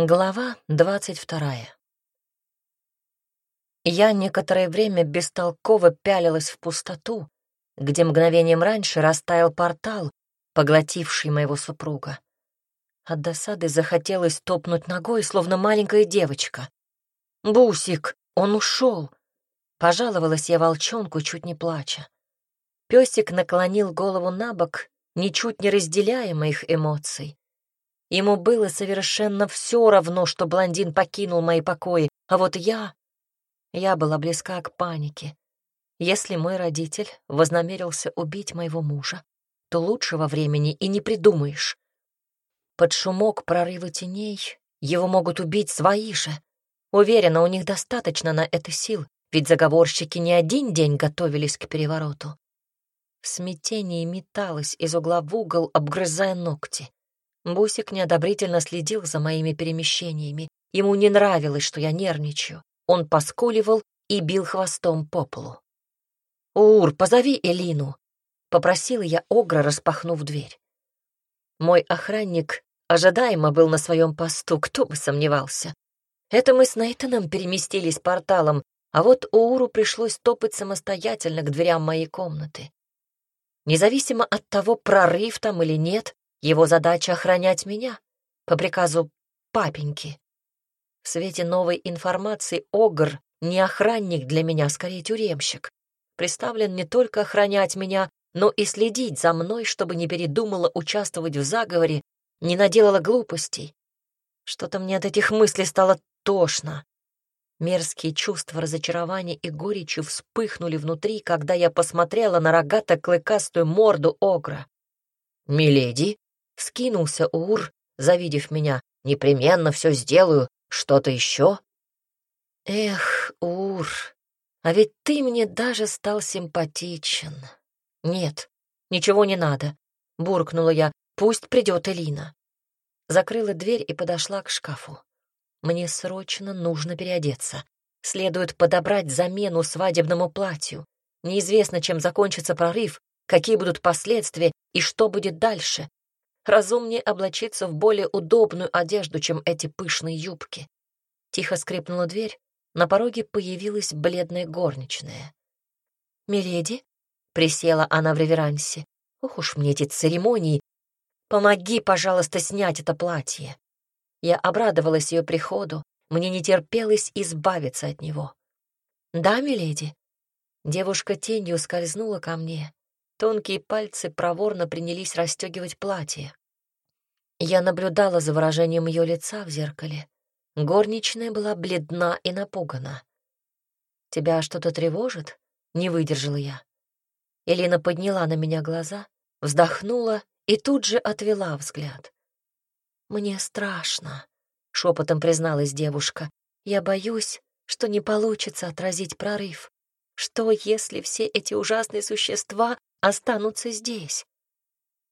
Глава двадцать вторая. Я некоторое время бестолково пялилась в пустоту, где мгновением раньше растаял портал, поглотивший моего супруга. От досады захотелось топнуть ногой, словно маленькая девочка. «Бусик, он ушел!» Пожаловалась я волчонку, чуть не плача. Песик наклонил голову на бок, ничуть не разделяя моих эмоций. Ему было совершенно все равно, что блондин покинул мои покои, а вот я... Я была близка к панике. Если мой родитель вознамерился убить моего мужа, то лучшего времени и не придумаешь. Под шумок прорыва теней его могут убить свои же. Уверена, у них достаточно на это сил, ведь заговорщики не один день готовились к перевороту. В смятении металась из угла в угол, обгрызая ногти. Бусик неодобрительно следил за моими перемещениями. Ему не нравилось, что я нервничаю. Он поскуливал и бил хвостом по полу. «Ур, позови Элину!» — попросила я Огра, распахнув дверь. Мой охранник ожидаемо был на своем посту, кто бы сомневался. Это мы с Нейтаном переместились порталом, а вот Ууру пришлось топать самостоятельно к дверям моей комнаты. Независимо от того, прорыв там или нет, его задача — охранять меня по приказу папеньки. В свете новой информации Огр не охранник для меня, а скорее тюремщик. Представлен не только охранять меня, но и следить за мной, чтобы не передумала участвовать в заговоре, не наделала глупостей. Что-то мне от этих мыслей стало тошно. Мерзкие чувства разочарования и горечи вспыхнули внутри, когда я посмотрела на рогато-клыкастую морду Огра. «Миледи?» Вскинулся Ур, завидев меня. «Непременно все сделаю. Что-то еще?» «Эх, Ур, а ведь ты мне даже стал симпатичен». «Нет, ничего не надо», — буркнула я. «Пусть придет Элина». Закрыла дверь и подошла к шкафу. «Мне срочно нужно переодеться. Следует подобрать замену свадебному платью. Неизвестно, чем закончится прорыв, какие будут последствия и что будет дальше разумнее облачиться в более удобную одежду, чем эти пышные юбки. Тихо скрипнула дверь, на пороге появилась бледная горничная. «Миледи?» — присела она в реверансе. «Ох уж мне эти церемонии! Помоги, пожалуйста, снять это платье!» Я обрадовалась ее приходу, мне не терпелось избавиться от него. «Да, миледи?» Девушка тенью скользнула ко мне. Тонкие пальцы проворно принялись расстегивать платье. Я наблюдала за выражением ее лица в зеркале. Горничная была бледна и напугана. «Тебя что-то тревожит?» — не выдержала я. Элина подняла на меня глаза, вздохнула и тут же отвела взгляд. «Мне страшно», — шепотом призналась девушка. «Я боюсь, что не получится отразить прорыв. Что, если все эти ужасные существа останутся здесь?»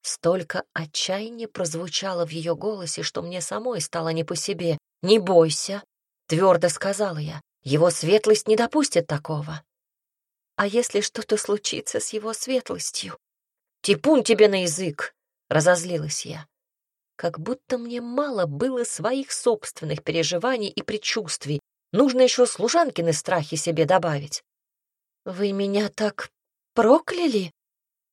Столько отчаяния прозвучало в ее голосе, что мне самой стало не по себе. «Не бойся», — твердо сказала я, — «его светлость не допустит такого». «А если что-то случится с его светлостью?» «Типун тебе на язык!» — разозлилась я. Как будто мне мало было своих собственных переживаний и предчувствий. Нужно еще служанкины страхи себе добавить. «Вы меня так прокляли?»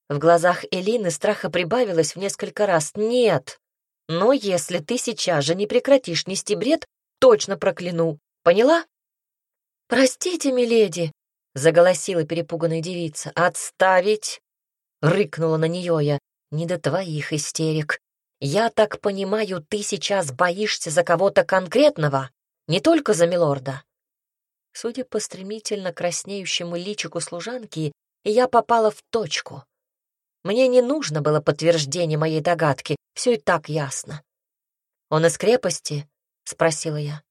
В глазах Элины страха прибавилось в несколько раз. «Нет! Но если ты сейчас же не прекратишь нести бред, точно прокляну. Поняла?» «Простите, миледи!» — заголосила перепуганная девица. «Отставить!» — рыкнула на нее я. «Не до твоих истерик. Я так понимаю, ты сейчас боишься за кого-то конкретного, не только за милорда?» Судя по стремительно краснеющему личику служанки, я попала в точку. Мне не нужно было подтверждение моей догадки, все и так ясно. «Он из крепости?» — спросила я.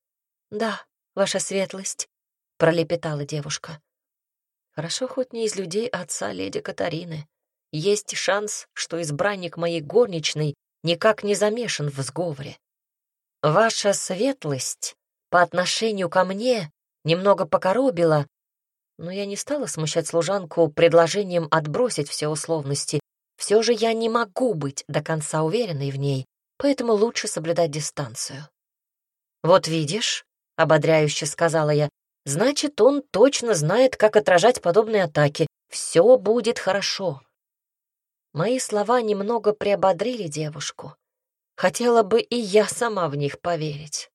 «Да, ваша светлость», — пролепетала девушка. «Хорошо хоть не из людей отца леди Катарины. Есть шанс, что избранник моей горничной никак не замешан в сговоре. Ваша светлость по отношению ко мне немного покоробила, но я не стала смущать служанку предложением отбросить все условности. Все же я не могу быть до конца уверенной в ней, поэтому лучше соблюдать дистанцию. «Вот видишь», — ободряюще сказала я, «значит, он точно знает, как отражать подобные атаки. Все будет хорошо». Мои слова немного приободрили девушку. Хотела бы и я сама в них поверить.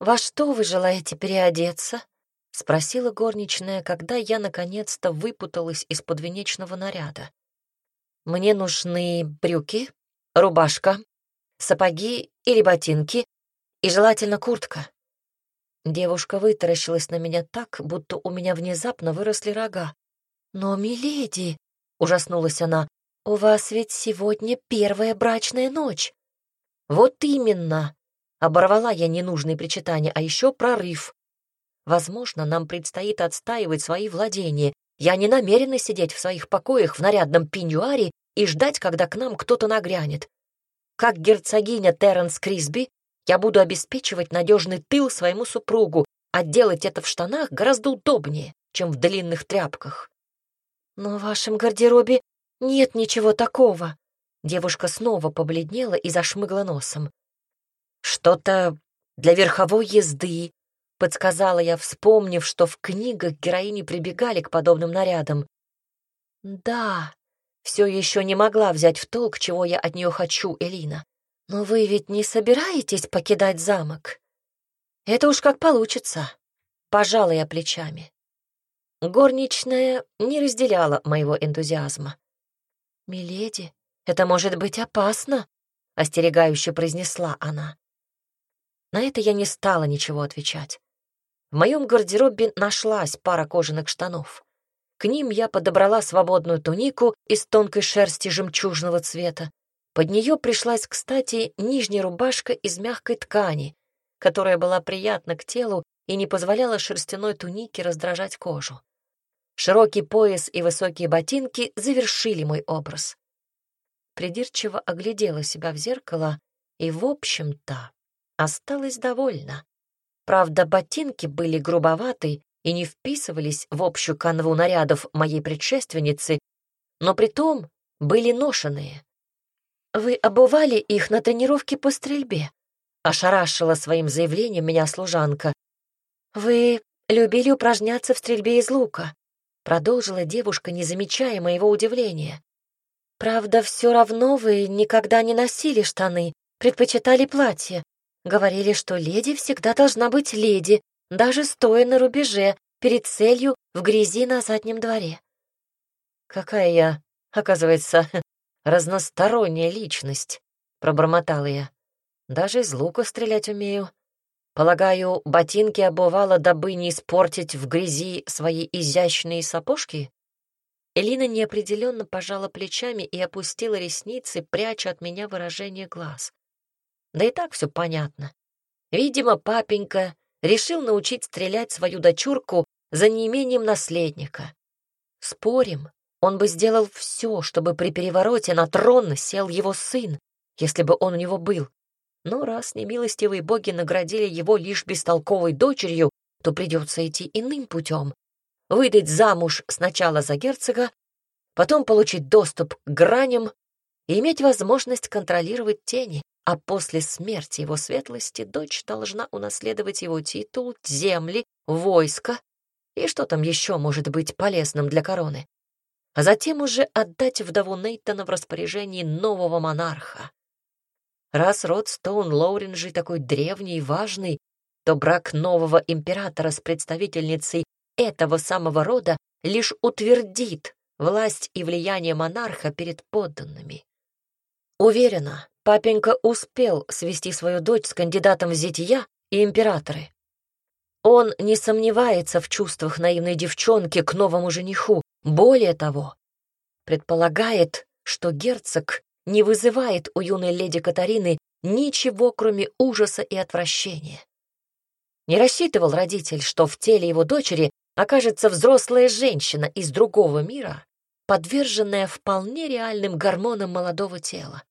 «Во что вы желаете переодеться?» — спросила горничная, когда я наконец-то выпуталась из подвенечного наряда. «Мне нужны брюки, рубашка, сапоги или ботинки, и желательно куртка». Девушка вытаращилась на меня так, будто у меня внезапно выросли рога. «Но, миледи!» — ужаснулась она. «У вас ведь сегодня первая брачная ночь». «Вот именно!» — оборвала я ненужные причитания, а еще прорыв. «Возможно, нам предстоит отстаивать свои владения. Я не намерена сидеть в своих покоях в нарядном пеньюаре и ждать, когда к нам кто-то нагрянет. Как герцогиня Терренс Крисби, я буду обеспечивать надежный тыл своему супругу, а делать это в штанах гораздо удобнее, чем в длинных тряпках. Но в вашем гардеробе нет ничего такого. Девушка снова побледнела и зашмыгла носом. Что-то для верховой езды, подсказала я, вспомнив, что в книгах героини прибегали к подобным нарядам. Да, все еще не могла взять в толк, чего я от нее хочу, Элина. Но вы ведь не собираетесь покидать замок? Это уж как получится. Пожала я плечами. Горничная не разделяла моего энтузиазма. «Миледи, это может быть опасно», — остерегающе произнесла она. На это я не стала ничего отвечать. В моем гардеробе нашлась пара кожаных штанов. К ним я подобрала свободную тунику из тонкой шерсти жемчужного цвета. Под нее пришлась, кстати, нижняя рубашка из мягкой ткани, которая была приятна к телу и не позволяла шерстяной тунике раздражать кожу. Широкий пояс и высокие ботинки завершили мой образ. Придирчиво оглядела себя в зеркало и, в общем-то, осталась довольна. Правда, ботинки были грубоваты и не вписывались в общую канву нарядов моей предшественницы, но при том были ношеные. «Вы обували их на тренировке по стрельбе?» — ошарашила своим заявлением меня служанка. «Вы любили упражняться в стрельбе из лука», — продолжила девушка, не замечая моего удивления. «Правда, все равно вы никогда не носили штаны, предпочитали платье. Говорили, что леди всегда должна быть леди, даже стоя на рубеже, перед целью в грязи на заднем дворе. «Какая я, оказывается, разносторонняя личность», — пробормотала я. «Даже из лука стрелять умею. Полагаю, ботинки обувала, дабы не испортить в грязи свои изящные сапожки?» Элина неопределенно пожала плечами и опустила ресницы, пряча от меня выражение глаз. Да и так все понятно. Видимо, папенька решил научить стрелять свою дочурку за неимением наследника. Спорим, он бы сделал все, чтобы при перевороте на трон сел его сын, если бы он у него был. Но раз немилостивые боги наградили его лишь бестолковой дочерью, то придется идти иным путем. Выдать замуж сначала за герцога, потом получить доступ к граням и иметь возможность контролировать тени а после смерти его светлости дочь должна унаследовать его титул, земли, войско и что там еще может быть полезным для короны, а затем уже отдать вдову Нейтона в распоряжении нового монарха. Раз род Стоун-Лоуренджи такой древний и важный, то брак нового императора с представительницей этого самого рода лишь утвердит власть и влияние монарха перед подданными. Уверена, папенька успел свести свою дочь с кандидатом в зятья и императоры. Он не сомневается в чувствах наивной девчонки к новому жениху. Более того, предполагает, что герцог не вызывает у юной леди Катарины ничего, кроме ужаса и отвращения. Не рассчитывал родитель, что в теле его дочери окажется взрослая женщина из другого мира, подверженная вполне реальным гормонам молодого тела.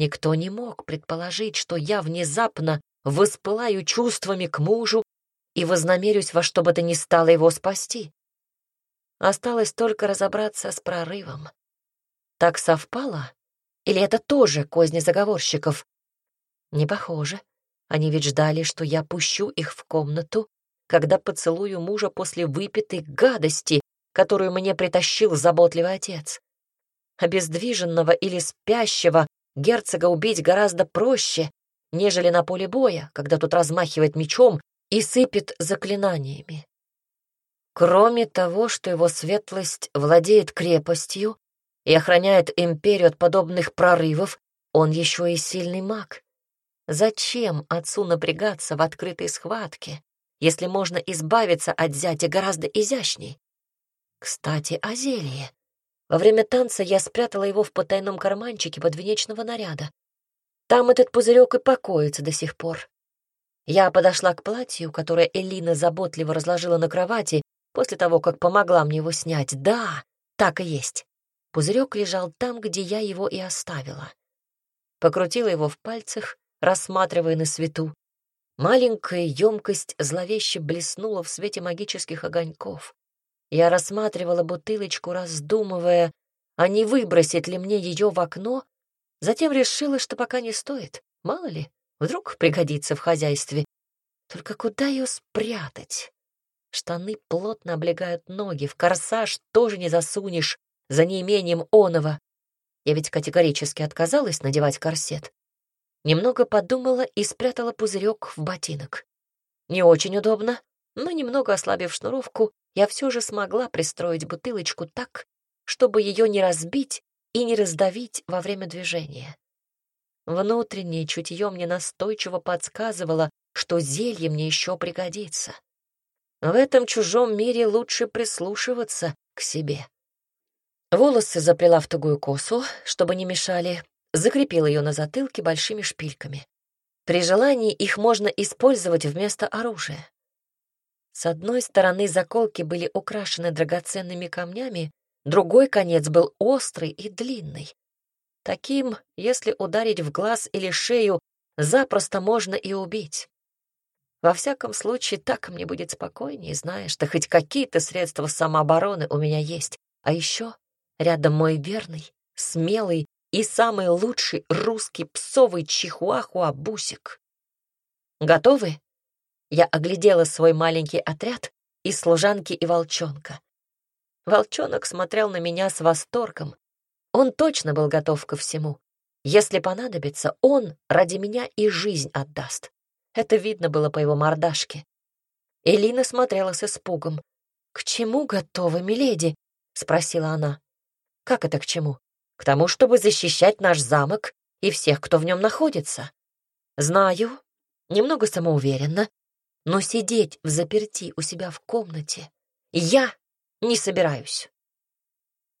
Никто не мог предположить, что я внезапно воспылаю чувствами к мужу и вознамерюсь во что бы то ни стало его спасти. Осталось только разобраться с прорывом. Так совпало? Или это тоже козни заговорщиков? Не похоже. Они ведь ждали, что я пущу их в комнату, когда поцелую мужа после выпитой гадости, которую мне притащил заботливый отец. Обездвиженного или спящего герцога убить гораздо проще, нежели на поле боя, когда тут размахивает мечом и сыпет заклинаниями. Кроме того, что его светлость владеет крепостью и охраняет империю от подобных прорывов, он еще и сильный маг. Зачем отцу напрягаться в открытой схватке, если можно избавиться от зятя гораздо изящней? Кстати, о зелье. Во время танца я спрятала его в потайном карманчике подвенечного наряда. Там этот пузырек и покоится до сих пор. Я подошла к платью, которое Элина заботливо разложила на кровати после того, как помогла мне его снять. Да, так и есть. Пузырек лежал там, где я его и оставила. Покрутила его в пальцах, рассматривая на свету. Маленькая емкость зловеще блеснула в свете магических огоньков. Я рассматривала бутылочку, раздумывая, а не выбросить ли мне ее в окно, затем решила, что пока не стоит. Мало ли, вдруг пригодится в хозяйстве. Только куда ее спрятать? Штаны плотно облегают ноги, в корсаж тоже не засунешь, за неимением оного. Я ведь категорически отказалась надевать корсет. Немного подумала и спрятала пузырек в ботинок. Не очень удобно, но немного ослабив шнуровку, я все же смогла пристроить бутылочку так, чтобы ее не разбить и не раздавить во время движения. Внутреннее чутье мне настойчиво подсказывало, что зелье мне еще пригодится. В этом чужом мире лучше прислушиваться к себе. Волосы заплела в тугую косу, чтобы не мешали, закрепила ее на затылке большими шпильками. При желании их можно использовать вместо оружия. С одной стороны заколки были украшены драгоценными камнями, другой конец был острый и длинный. Таким, если ударить в глаз или шею, запросто можно и убить. Во всяком случае, так мне будет спокойнее, зная, что хоть какие-то средства самообороны у меня есть. А еще рядом мой верный, смелый и самый лучший русский псовый чихуахуа Бусик. Готовы? Я оглядела свой маленький отряд из служанки и волчонка. Волчонок смотрел на меня с восторгом. Он точно был готов ко всему. Если понадобится, он ради меня и жизнь отдаст. Это видно было по его мордашке. Элина смотрела с испугом. «К чему готова, миледи?» — спросила она. «Как это к чему?» «К тому, чтобы защищать наш замок и всех, кто в нем находится. Знаю, немного самоуверенно, но сидеть в заперти у себя в комнате я не собираюсь».